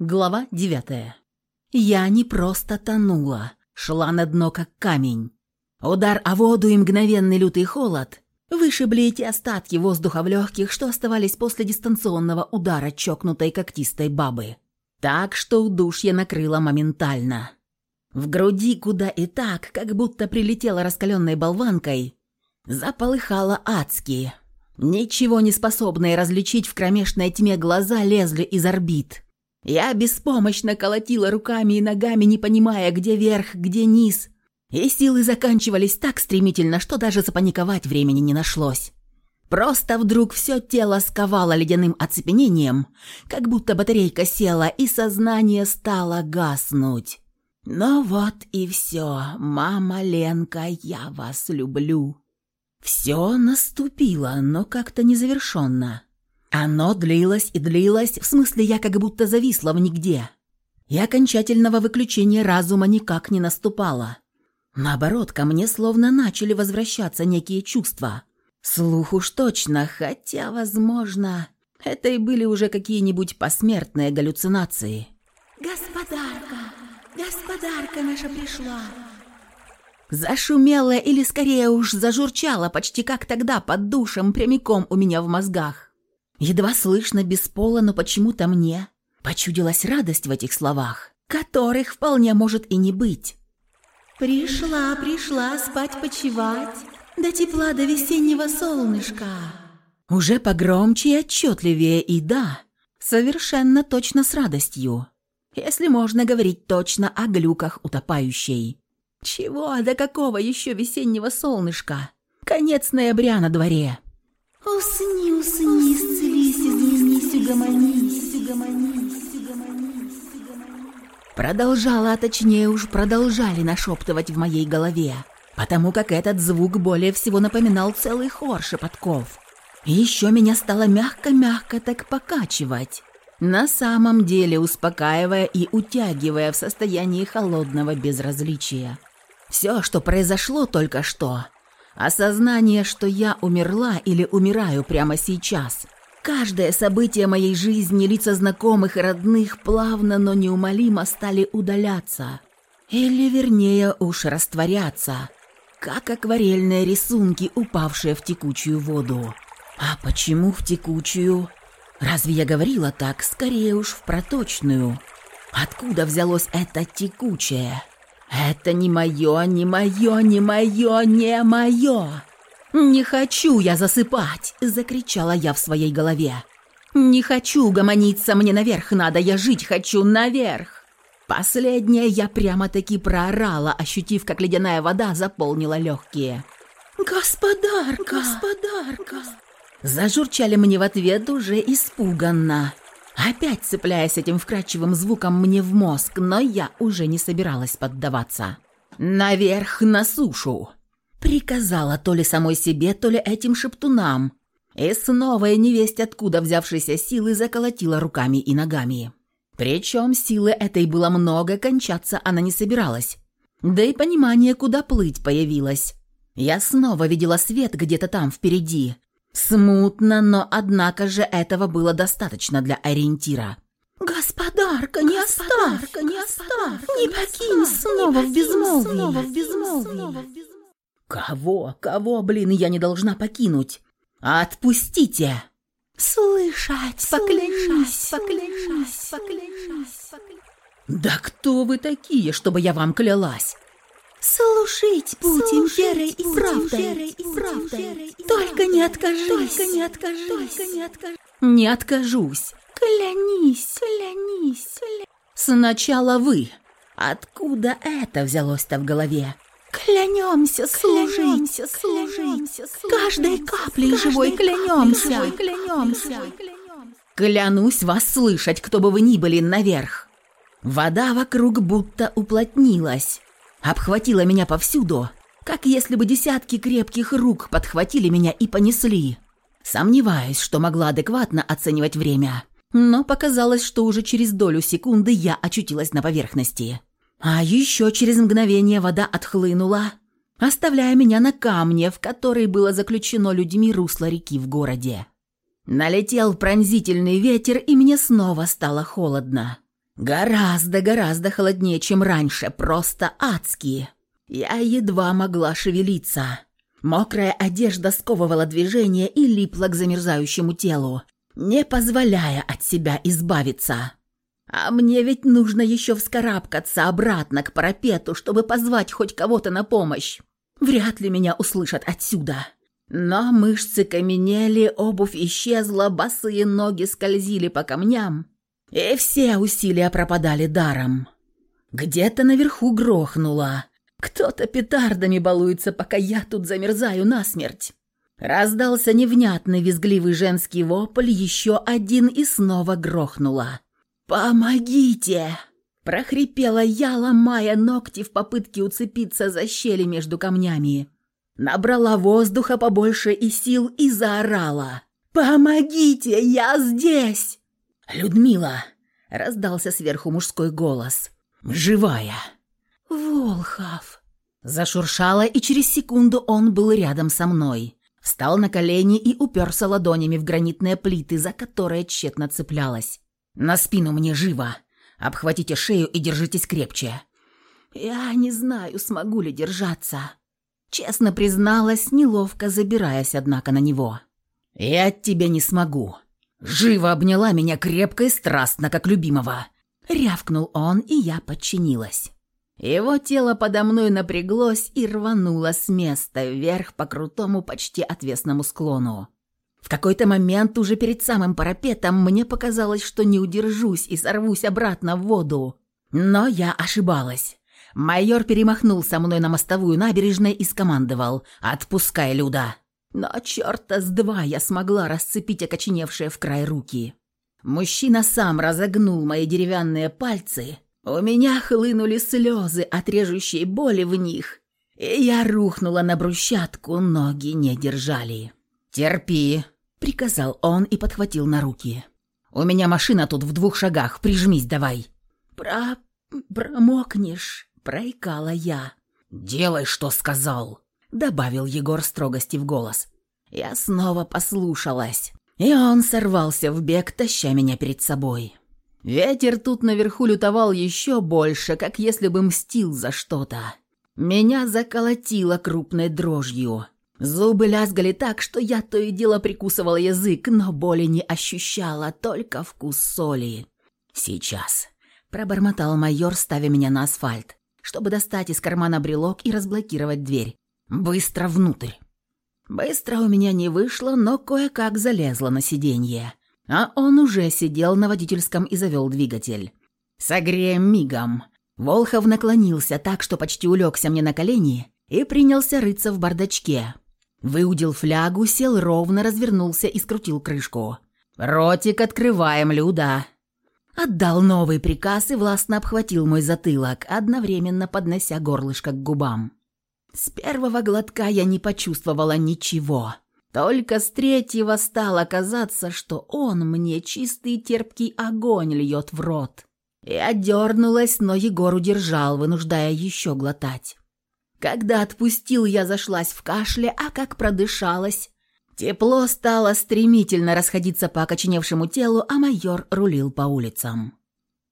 Глава девятая. Я не просто тонула, шла на дно как камень. Удар о воду и мгновенный лютый холод вышибли эти остатки воздуха в легких, что оставались после дистанционного удара чокнутой когтистой бабы. Так что удушье накрыло моментально. В груди куда и так, как будто прилетела раскаленной болванкой, заполыхало адски. Ничего не способные различить в кромешной тьме глаза лезли из орбит – я беспомощно колотила руками и ногами, не понимая, где верх, где низ. И силы заканчивались так стремительно, что даже запаниковать времени не нашлось. Просто вдруг все тело сковало ледяным оцепенением, как будто батарейка села, и сознание стало гаснуть. Ну вот и все, мама Ленка, я вас люблю. Все наступило, но как-то незавершенно. Оно длилось и длилось, в смысле я как будто зависла в нигде. И окончательного выключения разума никак не наступало. Наоборот, ко мне словно начали возвращаться некие чувства. Слух уж точно, хотя, возможно, это и были уже какие-нибудь посмертные галлюцинации. «Господарка! Господарка наша пришла!» Зашумела или скорее уж зажурчала почти как тогда под душем прямиком у меня в мозгах. Едва слышно, без пола, но почему-то мне почудилась радость в этих словах, которых вполне может и не быть. «Пришла, пришла спать почевать, до тепла до весеннего солнышка». Уже погромче и отчетливее, и да, совершенно точно с радостью. Если можно говорить точно о глюках утопающей. Чего, до какого еще весеннего солнышка? Конец ноября на дворе. «Усни, усни, изменись, угомонись, угомонись, угомонись, угомонись». Продолжала, а точнее уж продолжали нашептывать в моей голове, потому как этот звук более всего напоминал целый хор шепотков. И еще меня стало мягко-мягко так покачивать, на самом деле успокаивая и утягивая в состоянии холодного безразличия. Все, что произошло только что – Осознание, что я умерла или умираю прямо сейчас. Каждое событие моей жизни, лица знакомых и родных плавно, но неумолимо стали удаляться. Или, вернее, уж растворяться, как акварельные рисунки, упавшие в текучую воду. А почему в текучую? Разве я говорила так? Скорее уж в проточную. Откуда взялось это текучее? «Это не мое, не мое, не мое, не мое!» «Не хочу я засыпать!» – закричала я в своей голове. «Не хочу гомониться, мне наверх надо, я жить хочу наверх!» Последнее я прямо-таки проорала, ощутив, как ледяная вода заполнила легкие. «Господарка! Господарка!» Зажурчали мне в ответ уже испуганно опять цепляясь этим вкрадчивым звуком мне в мозг, но я уже не собиралась поддаваться. «Наверх на сушу!» Приказала то ли самой себе, то ли этим шептунам. И снова невесть откуда взявшейся силы заколотила руками и ногами. Причем силы этой было много, кончаться она не собиралась. Да и понимание, куда плыть, появилось. Я снова видела свет где-то там впереди, Смутно, но однако же этого было достаточно для ориентира. «Господарка, не оставь! не оставь! Не покинь снова в безмолвие! Снова в безмолвие!» «Кого? Кого, блин, я не должна покинуть? Отпустите!» «Слышать! Поклянись! Поклянись! Поклянись!» «Да кто вы такие, чтобы я вам клялась?» Служить будем верой и правдой. и правдой. Только не откажись. Только не откажись. Только не откажись. Не откажусь. Клянись, клянись, клянись. Сначала вы. Откуда это взялось-то в голове? Клянемся служить, клянемся служить. Каждой каплей живой клянемся, клянемся. Клянусь вас слышать, кто бы вы ни были наверх. Вода вокруг будто уплотнилась обхватила меня повсюду, как если бы десятки крепких рук подхватили меня и понесли. Сомневаюсь, что могла адекватно оценивать время, но показалось, что уже через долю секунды я очутилась на поверхности. А еще через мгновение вода отхлынула, оставляя меня на камне, в который было заключено людьми русло реки в городе. Налетел пронзительный ветер, и мне снова стало холодно. Гораздо-гораздо холоднее, чем раньше, просто адски. Я едва могла шевелиться. Мокрая одежда сковывала движение и липла к замерзающему телу, не позволяя от себя избавиться. А мне ведь нужно еще вскарабкаться обратно к парапету, чтобы позвать хоть кого-то на помощь. Вряд ли меня услышат отсюда. Но мышцы каменели, обувь исчезла, босые ноги скользили по камням, и все усилия пропадали даром. Где-то наверху грохнуло. Кто-то петардами балуется, пока я тут замерзаю насмерть. Раздался невнятный визгливый женский вопль, еще один и снова грохнуло. «Помогите!» – прохрипела я, ломая ногти в попытке уцепиться за щели между камнями. Набрала воздуха побольше и сил и заорала. «Помогите, я здесь!» «Людмила!» — раздался сверху мужской голос. «Живая!» «Волхов!» Зашуршала, и через секунду он был рядом со мной. Встал на колени и уперся ладонями в гранитные плиты, за которые тщетно цеплялась. «На спину мне живо! Обхватите шею и держитесь крепче!» «Я не знаю, смогу ли держаться!» Честно призналась, неловко забираясь, однако, на него. «Я тебя не смогу». Живо обняла меня крепко и страстно, как любимого. Рявкнул он, и я подчинилась. Его тело подо мной напряглось и рвануло с места вверх по крутому, почти отвесному склону. В какой-то момент уже перед самым парапетом мне показалось, что не удержусь и сорвусь обратно в воду. Но я ошибалась. Майор перемахнул со мной на мостовую набережной и скомандовал «Отпускай, Люда!». Но черта с два я смогла расцепить окоченевшие в край руки. Мужчина сам разогнул мои деревянные пальцы. У меня хлынули слезы от режущей боли в них, и я рухнула на брусчатку, ноги не держали. «Терпи», — приказал он и подхватил на руки. «У меня машина тут в двух шагах, прижмись давай». «Про... промокнешь», проикала я. «Делай, что сказал», — добавил Егор строгости в голос. Я снова послушалась, и он сорвался в бег, таща меня перед собой. Ветер тут наверху лютовал еще больше, как если бы мстил за что-то. Меня заколотило крупной дрожью. Зубы лязгали так, что я то и дело прикусывала язык, но боли не ощущала, только вкус соли. «Сейчас», — пробормотал майор, ставя меня на асфальт чтобы достать из кармана брелок и разблокировать дверь. «Быстро внутрь!» Быстро у меня не вышло, но кое-как залезла на сиденье. А он уже сидел на водительском и завел двигатель. «Согреем мигом!» Волхов наклонился так, что почти улегся мне на колени и принялся рыться в бардачке. Выудил флягу, сел ровно, развернулся и скрутил крышку. «Ротик открываем, Люда!» Отдал новый приказ и властно обхватил мой затылок, одновременно поднося горлышко к губам. С первого глотка я не почувствовала ничего. Только с третьего стало казаться, что он мне чистый терпкий огонь льет в рот. Я дернулась, но Егор удержал, вынуждая еще глотать. Когда отпустил, я зашлась в кашле, а как продышалась, Тепло стало стремительно расходиться по окоченевшему телу, а майор рулил по улицам.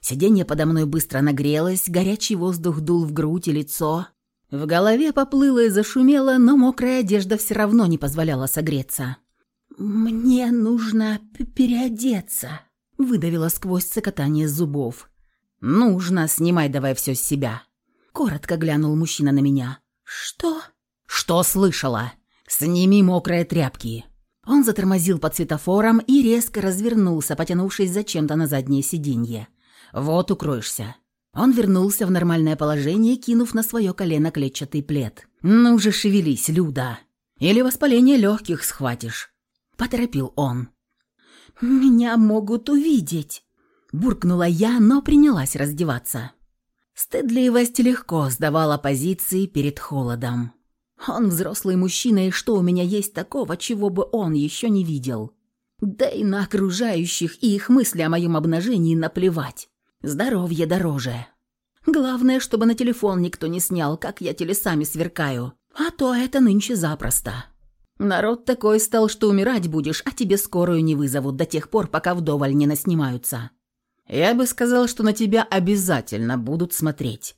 Сиденье подо мной быстро нагрелось, горячий воздух дул в грудь и лицо. В голове поплыло и зашумело, но мокрая одежда все равно не позволяла согреться. «Мне нужно переодеться», — выдавила сквозь цокотание зубов. «Нужно, снимай давай все с себя». Коротко глянул мужчина на меня. «Что?» «Что слышала?» «Сними мокрые тряпки». Он затормозил под светофором и резко развернулся, потянувшись зачем-то на заднее сиденье. «Вот укроешься». Он вернулся в нормальное положение, кинув на свое колено клетчатый плед. «Ну же шевелись, Люда! Или воспаление легких схватишь!» Поторопил он. «Меня могут увидеть!» Буркнула я, но принялась раздеваться. Стыдливость легко сдавала позиции перед холодом. Он взрослый мужчина, и что у меня есть такого, чего бы он еще не видел? Да и на окружающих и их мысли о моем обнажении наплевать. Здоровье дороже. Главное, чтобы на телефон никто не снял, как я телесами сверкаю. А то это нынче запросто. Народ такой стал, что умирать будешь, а тебе скорую не вызовут до тех пор, пока вдоволь не наснимаются. Я бы сказал, что на тебя обязательно будут смотреть.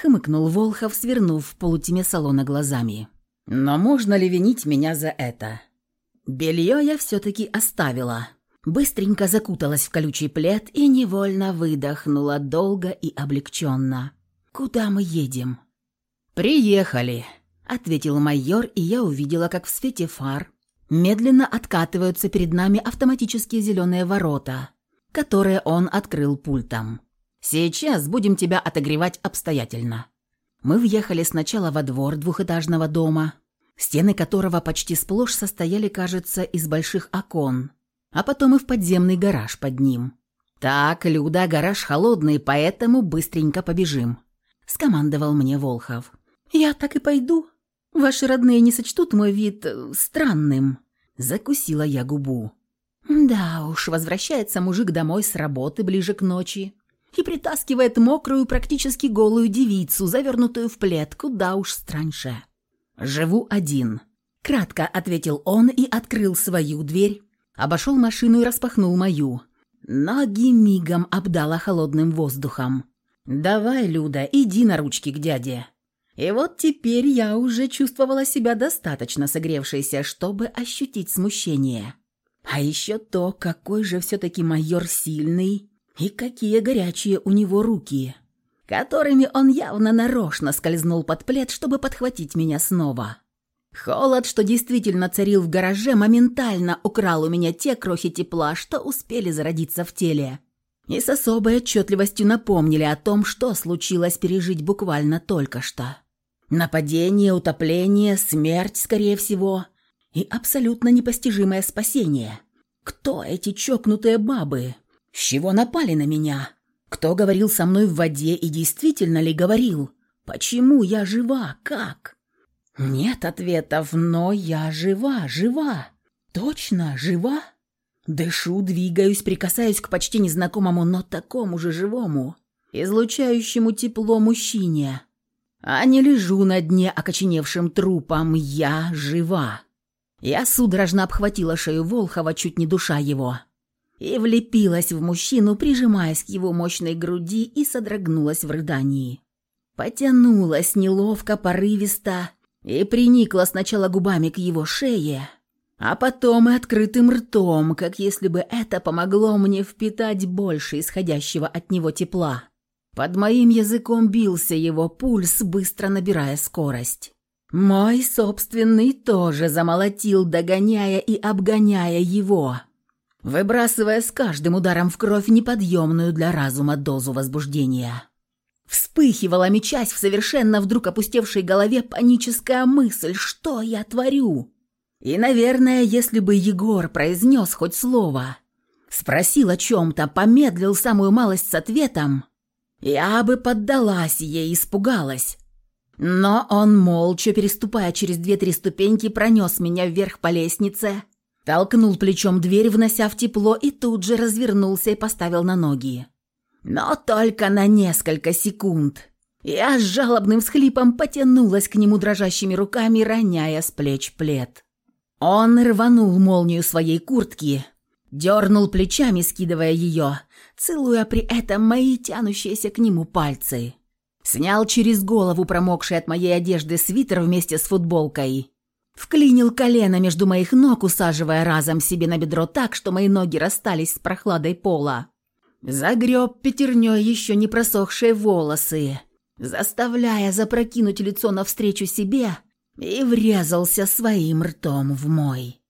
Хмыкнул Волхов, свернув в полутьме салона глазами. Но можно ли винить меня за это? Белье я все-таки оставила. Быстренько закуталась в колючий плед и невольно выдохнула долго и облегченно. «Куда мы едем?» «Приехали», — ответил майор, и я увидела, как в свете фар медленно откатываются перед нами автоматические зеленые ворота, которые он открыл пультом. «Сейчас будем тебя отогревать обстоятельно». Мы въехали сначала во двор двухэтажного дома, стены которого почти сплошь состояли, кажется, из больших окон, а потом и в подземный гараж под ним. «Так, Люда, гараж холодный, поэтому быстренько побежим», — скомандовал мне Волхов. «Я так и пойду. Ваши родные не сочтут мой вид э, странным», — закусила я губу. «Да уж, возвращается мужик домой с работы ближе к ночи и притаскивает мокрую, практически голую девицу, завернутую в плед, куда уж страньше. «Живу один», — кратко ответил он и открыл свою дверь, обошел машину и распахнул мою. Ноги мигом обдала холодным воздухом. «Давай, Люда, иди на ручки к дяде». И вот теперь я уже чувствовала себя достаточно согревшейся, чтобы ощутить смущение. А еще то, какой же все-таки майор сильный и какие горячие у него руки, которыми он явно нарочно скользнул под плед, чтобы подхватить меня снова. Холод, что действительно царил в гараже, моментально украл у меня те крохи тепла, что успели зародиться в теле. И с особой отчетливостью напомнили о том, что случилось пережить буквально только что. Нападение, утопление, смерть, скорее всего, и абсолютно непостижимое спасение. Кто эти чокнутые бабы? С чего напали на меня? Кто говорил со мной в воде и действительно ли говорил? Почему я жива? Как? Нет ответов, но я жива, жива. Точно, жива. Дышу, двигаюсь, прикасаюсь к почти незнакомому, но такому же живому, излучающему тепло мужчине. А не лежу на дне окоченевшим трупом, я жива. Я судорожно обхватила шею Волхова, чуть не душа его и влепилась в мужчину, прижимаясь к его мощной груди и содрогнулась в рыдании. Потянулась неловко, порывисто и приникла сначала губами к его шее, а потом и открытым ртом, как если бы это помогло мне впитать больше исходящего от него тепла. Под моим языком бился его пульс, быстро набирая скорость. Мой собственный тоже замолотил, догоняя и обгоняя его выбрасывая с каждым ударом в кровь неподъемную для разума дозу возбуждения. Вспыхивала, мечась в совершенно вдруг опустевшей голове паническая мысль, что я творю. И, наверное, если бы Егор произнес хоть слово, спросил о чем-то, помедлил самую малость с ответом, я бы поддалась ей, испугалась. Но он, молча переступая через две-три ступеньки, пронес меня вверх по лестнице – Толкнул плечом дверь, внося в тепло, и тут же развернулся и поставил на ноги. Но только на несколько секунд. Я с жалобным всхлипом потянулась к нему дрожащими руками, роняя с плеч плед. Он рванул молнию своей куртки, дернул плечами, скидывая ее, целуя при этом мои тянущиеся к нему пальцы. Снял через голову промокший от моей одежды свитер вместе с футболкой Вклинил колено между моих ног, усаживая разом себе на бедро так, что мои ноги расстались с прохладой пола. Загреб пятерней еще не просохшие волосы, заставляя запрокинуть лицо навстречу себе, и врезался своим ртом в мой.